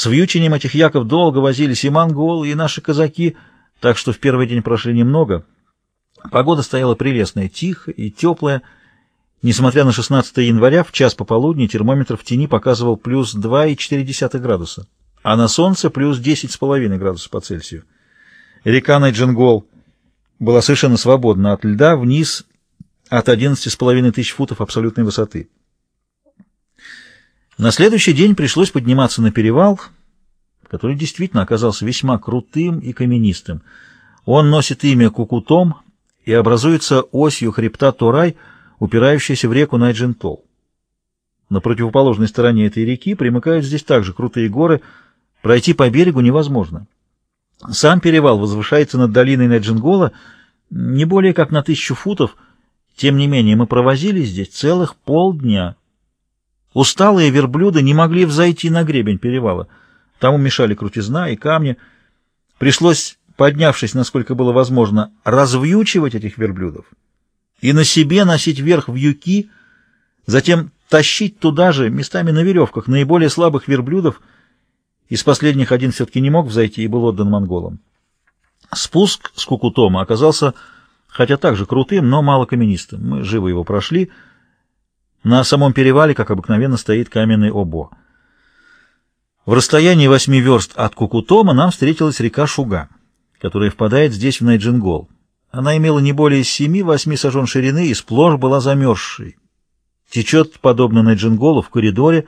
С вьючением этих яков долго возились и монголы, и наши казаки, так что в первый день прошли немного. Погода стояла прелестная, тихая и теплая. Несмотря на 16 января, в час пополудни термометр в тени показывал плюс 2,4 градуса, а на солнце плюс 10,5 градусов по Цельсию. Река Найджингол была совершенно свободна от льда вниз от 11,5 тысяч футов абсолютной высоты. На следующий день пришлось подниматься на перевал, который действительно оказался весьма крутым и каменистым. Он носит имя Кукутом и образуется осью хребта Торай, упирающейся в реку Найджентол. На противоположной стороне этой реки примыкают здесь также крутые горы, пройти по берегу невозможно. Сам перевал возвышается над долиной Найджингола не более как на тысячу футов, тем не менее мы провозили здесь целых полдня. Усталые верблюды не могли взойти на гребень перевала. Там умешали крутизна и камни. Пришлось, поднявшись, насколько было возможно, развьючивать этих верблюдов и на себе носить вверх вьюки, затем тащить туда же, местами на веревках, наиболее слабых верблюдов. Из последних один все-таки не мог взойти и был отдан монголам. Спуск с Кукутома оказался, хотя также крутым, но мало каменистым. Мы живо его прошли. На самом перевале, как обыкновенно, стоит каменный обо. В расстоянии восьми верст от Кукутома нам встретилась река Шуга, которая впадает здесь в Найджингол. Она имела не более семи-восьми сажен ширины и сплошь была замерзшей. Течет, подобно Найджинголу, в коридоре,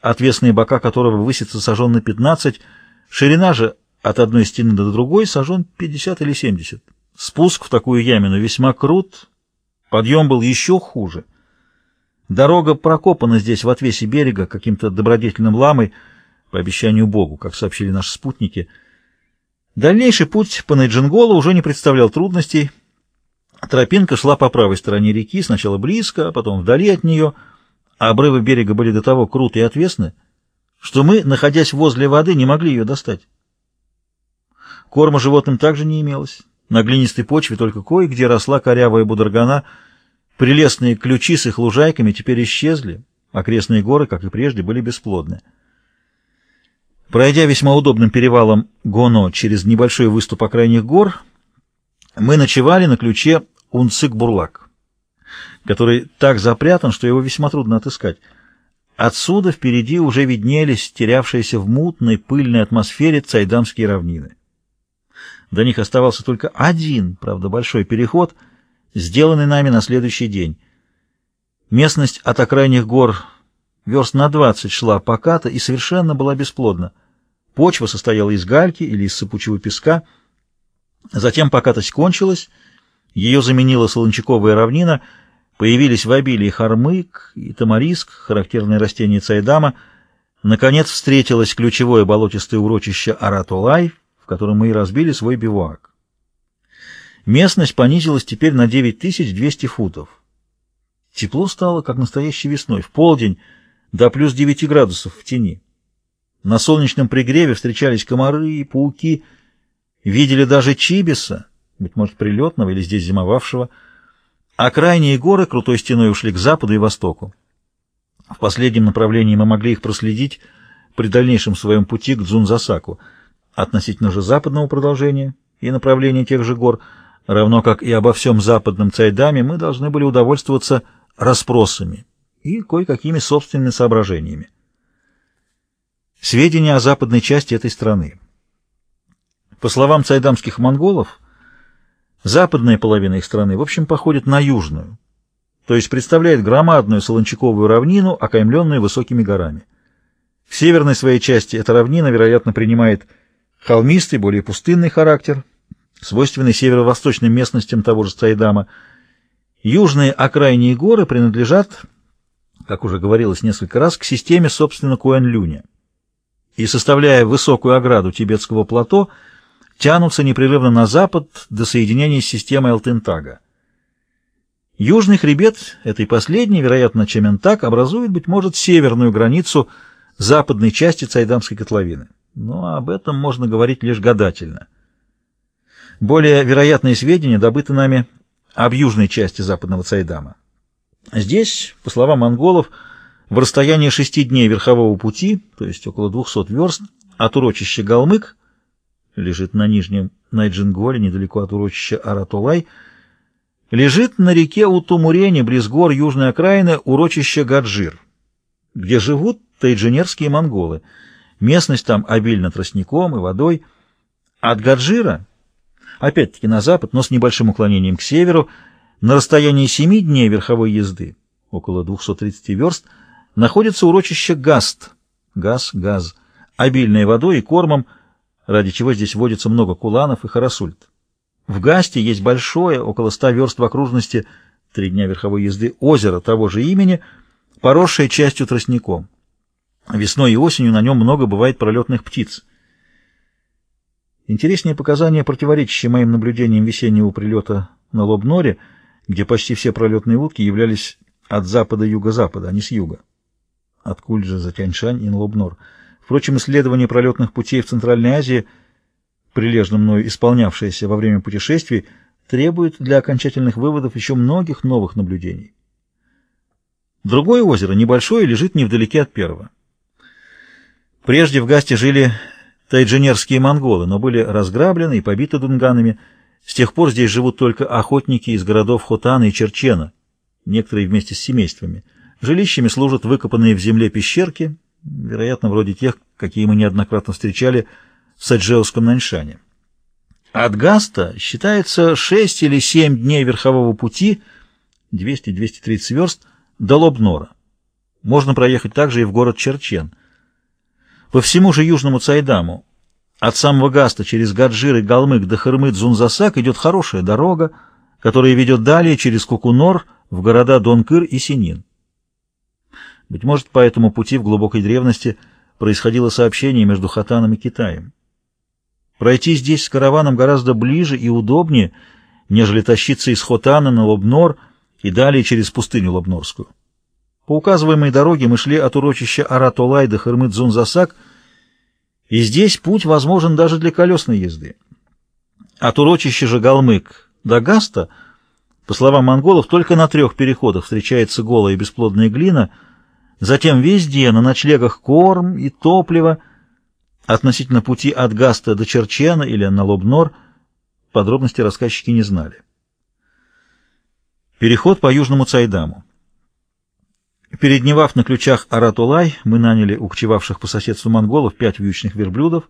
отвесные бока которого высятся сажен на пятнадцать, ширина же от одной стены до другой сажен пятьдесят или семьдесят. Спуск в такую ямину весьма крут, подъем был еще хуже. Дорога прокопана здесь в отвесе берега каким-то добродетельным ламой, по обещанию Богу, как сообщили наши спутники — Дальнейший путь по Найджинголу уже не представлял трудностей. Тропинка шла по правой стороне реки, сначала близко, а потом вдали от нее, обрывы берега были до того круты и отвесны, что мы, находясь возле воды, не могли ее достать. Корма животным также не имелось. На глинистой почве только кое-где росла корявая бударгана. Прелестные ключи с их лужайками теперь исчезли. Окрестные горы, как и прежде, были бесплодны. Пройдя весьма удобным перевалом Гоно через небольшой выступ окраинных гор, мы ночевали на ключе Унцик-Бурлак, который так запрятан, что его весьма трудно отыскать. Отсюда впереди уже виднелись терявшиеся в мутной пыльной атмосфере цайдамские равнины. До них оставался только один, правда, большой переход, сделанный нами на следующий день. Местность от окраинных гор верст на двадцать шла поката и совершенно была бесплодна. Почва состояла из гальки или из сыпучего песка. Затем покатость кончилась, ее заменила солончаковая равнина, появились в обилии хормык и тамариск, характерные растения цайдама. Наконец встретилось ключевое болотистое урочище Аратулай, в котором мы и разбили свой бивуак. Местность понизилась теперь на 9200 футов. Тепло стало, как настоящей весной, в полдень, до плюс 9 градусов в тени. На солнечном пригреве встречались комары и пауки, видели даже чибиса, быть может, прилетного или здесь зимовавшего, а крайние горы крутой стеной ушли к западу и востоку. В последнем направлении мы могли их проследить при дальнейшем своем пути к Дзунзасаку, относительно же западного продолжения и направления тех же гор, равно как и обо всем западном Цайдаме, мы должны были удовольствоваться расспросами и кое-какими собственными соображениями. Сведения о западной части этой страны. По словам цайдамских монголов, западная половина их страны, в общем, походит на южную, то есть представляет громадную солончаковую равнину, окаймленную высокими горами. В северной своей части эта равнина, вероятно, принимает холмистый, более пустынный характер, свойственный северо-восточным местностям того же Цайдама. Южные окраинные горы принадлежат как уже говорилось несколько раз, к системе, собственно, Куэн-Люня. И, составляя высокую ограду тибетского плато, тянутся непрерывно на запад до соединения с системой Алтентага. Южный хребет этой последней, вероятно, Чементак, образует, быть может, северную границу западной части Цайдамской котловины. Но об этом можно говорить лишь гадательно. Более вероятные сведения добыты нами об южной части западного Цайдама. Здесь, по словам монголов, в расстоянии шести дней верхового пути, то есть около 200 верст, от урочища Галмык, лежит на нижнем Найджинголе, недалеко от урочища Аратулай, лежит на реке Утумурене, близ гор южной окраины, урочище Гаджир, где живут тайджинерские монголы. Местность там обильна тростником и водой. От Гаджира, опять-таки на запад, но с небольшим уклонением к северу, на расстоянии семи дней верховой езды, около 230 верст, находится урочище Гаст, газ, газ, обильное водой и кормом, ради чего здесь водится много куланов и харасульт. В Гасте есть большое, около ста верст в окружности, три дня верховой езды, озеро того же имени, поросшее частью тростником. Весной и осенью на нем много бывает пролетных птиц. Интереснее показания, противоречащие моим наблюдениям весеннего прилета на Лобноре, где почти все пролетные утки являлись от запада-юго-запада, а не с юга. От Кульджа за Тяньшань и Лобнор. Впрочем, исследование пролетных путей в Центральной Азии, прилежно мною исполнявшееся во время путешествий, требует для окончательных выводов еще многих новых наблюдений. Другое озеро, небольшое, лежит невдалеке от первого. Прежде в Гасте жили тайджинерские монголы, но были разграблены и побиты дунганами. С тех пор здесь живут только охотники из городов Хотана и Черчена, некоторые вместе с семействами. Жилищами служат выкопанные в земле пещерки, вероятно, вроде тех, какие мы неоднократно встречали в Саджеуском Наньшане. От Гаста считается 6 или 7 дней верхового пути, 200-230 верст, до Лобнора. Можно проехать также и в город Черчен. По всему же южному Цайдаму, от самого Гаста через Гаджир и Галмык до Хырмыт-Зунзасак идет хорошая дорога, которая ведет далее через Кукунор в города Донкыр и Синин. Быть может, по этому пути в глубокой древности происходило сообщение между Хатаном и Китаем. Пройти здесь с караваном гораздо ближе и удобнее, нежели тащиться из Хотана на Лобнор и далее через пустыню Лобнорскую. По указываемой дороге мы шли от урочища Аратолай до Хырмыт-Зунзасак, и здесь путь возможен даже для колесной езды. От урочища же Галмык до Гаста, по словам монголов, только на трех переходах встречается голая и бесплодная глина — Затем везде на ночлегах корм и топливо. Относительно пути от Гаста до Черчена или на Лобнор подробности рассказчики не знали. Переход по Южному Цайдаму. Передневав на ключах Аратулай, мы наняли у кочевавших по соседству монголов пять вьючных верблюдов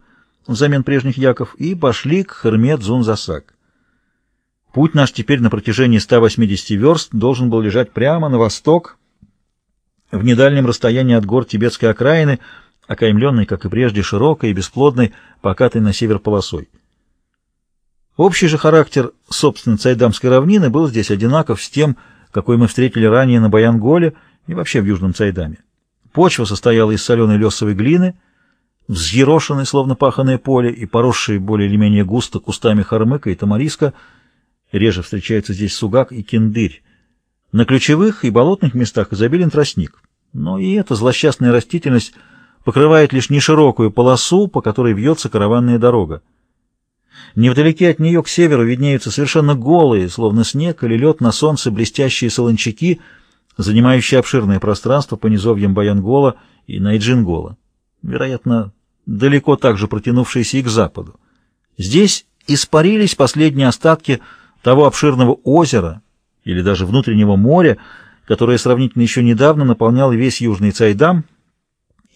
взамен прежних яков и пошли к Хермет-Зунзасак. Путь наш теперь на протяжении 180 верст должен был лежать прямо на восток, в недальнем расстоянии от гор тибетской окраины, окаймленной, как и прежде, широкой и бесплодной, покатой на север полосой. Общий же характер, собственно, Цайдамской равнины был здесь одинаков с тем, какой мы встретили ранее на Баянголе и вообще в Южном Цайдаме. Почва состояла из соленой лесовой глины, взъерошенной, словно паханое поле, и поросшей более или менее густо кустами хормыка и тамариска, реже встречается здесь сугак и кендырь. На ключевых и болотных местах изобилен тростник. Но и эта злосчастная растительность покрывает лишь неширокую полосу, по которой вьется караванная дорога. Невдалеке от нее к северу виднеются совершенно голые, словно снег или лед на солнце, блестящие солончаки, занимающие обширное пространство по низовьям Баянгола и Найджингола, вероятно, далеко также протянувшиеся и к западу. Здесь испарились последние остатки того обширного озера или даже внутреннего моря, которая сравнительно еще недавно наполняла весь Южный Цайдам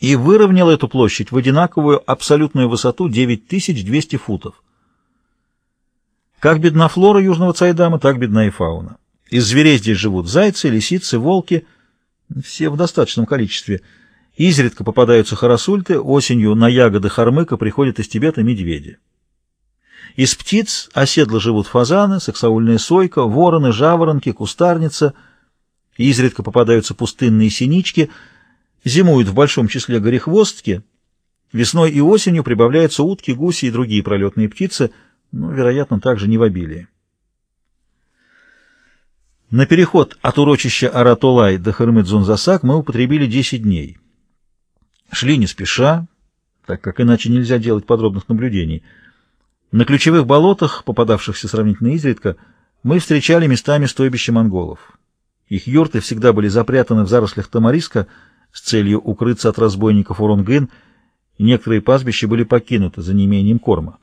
и выровняла эту площадь в одинаковую абсолютную высоту 9200 футов. Как бедна флора Южного Цайдама, так бедна и фауна. Из зверей здесь живут зайцы, лисицы, волки, все в достаточном количестве. Изредка попадаются харасульты, осенью на ягоды хормыка приходят из Тибета медведи. Из птиц оседло живут фазаны, сексаульная сойка, вороны, жаворонки, кустарница — изредка попадаются пустынные синички, зимуют в большом числе горехвостки, весной и осенью прибавляются утки, гуси и другие пролетные птицы, но, вероятно, также не в обилии. На переход от урочища Аратолай до Хырмыт-Зунзасак мы употребили 10 дней. Шли не спеша, так как иначе нельзя делать подробных наблюдений. На ключевых болотах, попадавшихся сравнительно изредка, мы встречали местами стойбища монголов. Их юрты всегда были запрятаны в зарослях тамариска с целью укрыться от разбойников Урунгын некоторые пастбища были покинуты за неимением корма.